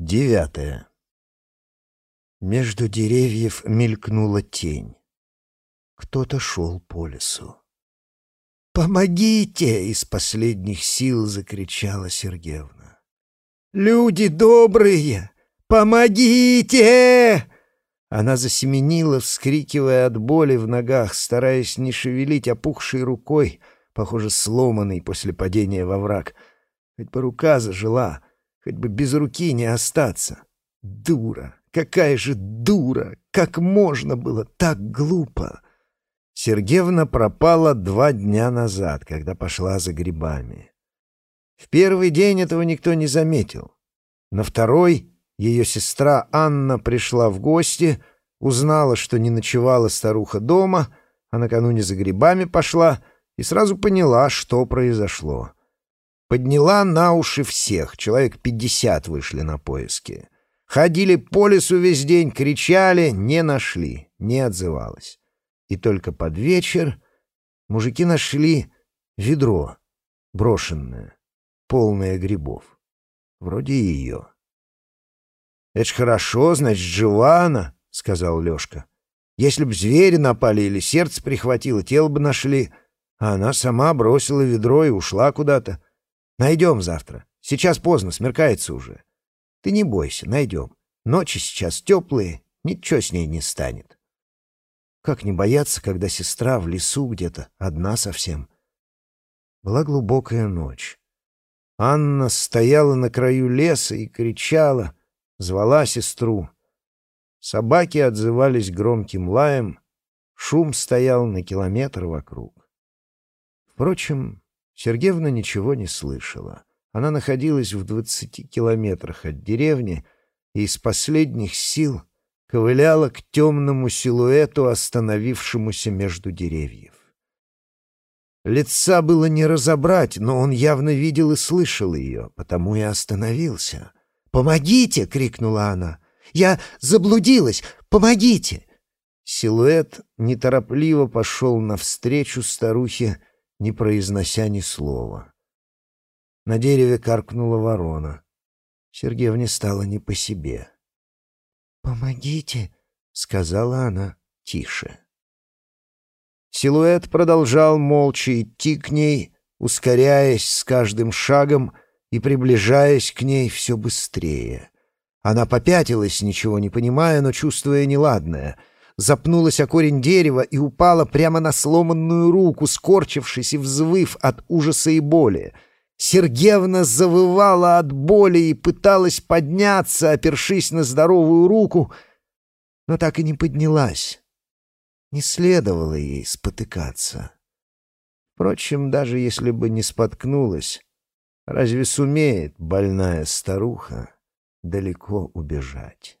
Девятое. Между деревьев мелькнула тень. Кто-то шел по лесу. «Помогите!» — из последних сил закричала Сергеевна. «Люди добрые! Помогите!» Она засеменила, вскрикивая от боли в ногах, стараясь не шевелить опухшей рукой, похоже, сломанной после падения во враг. Хоть бы рука зажила, хоть бы без руки не остаться. Дура! Какая же дура! Как можно было так глупо? Сергеевна пропала два дня назад, когда пошла за грибами. В первый день этого никто не заметил. На второй ее сестра Анна пришла в гости, узнала, что не ночевала старуха дома, а накануне за грибами пошла и сразу поняла, что произошло. Подняла на уши всех, человек пятьдесят вышли на поиски. Ходили по лесу весь день, кричали, не нашли, не отзывалась. И только под вечер мужики нашли ведро брошенное, полное грибов. Вроде ее. «Это ж хорошо, значит, жива она», — сказал Лешка. «Если б звери напали или сердце прихватило, тело бы нашли, а она сама бросила ведро и ушла куда-то. Найдем завтра. Сейчас поздно, смеркается уже. Ты не бойся, найдем. Ночи сейчас теплые, ничего с ней не станет. Как не бояться, когда сестра в лесу где-то, одна совсем? Была глубокая ночь. Анна стояла на краю леса и кричала, звала сестру. Собаки отзывались громким лаем, шум стоял на километр вокруг. Впрочем, Сергеевна ничего не слышала. Она находилась в двадцати километрах от деревни и из последних сил ковыляла к темному силуэту, остановившемуся между деревьев. Лица было не разобрать, но он явно видел и слышал ее, потому и остановился. «Помогите!» — крикнула она. «Я заблудилась! Помогите!» Силуэт неторопливо пошел навстречу старухе, не произнося ни слова. На дереве каркнула ворона. Сергеевне стало не по себе. «Помогите», — сказала она тише. Силуэт продолжал молча идти к ней, ускоряясь с каждым шагом и приближаясь к ней все быстрее. Она попятилась, ничего не понимая, но чувствуя неладное — запнулась о корень дерева и упала прямо на сломанную руку, скорчившись и взвыв от ужаса и боли. Сергеевна завывала от боли и пыталась подняться, опершись на здоровую руку, но так и не поднялась. Не следовало ей спотыкаться. Впрочем, даже если бы не споткнулась, разве сумеет больная старуха далеко убежать?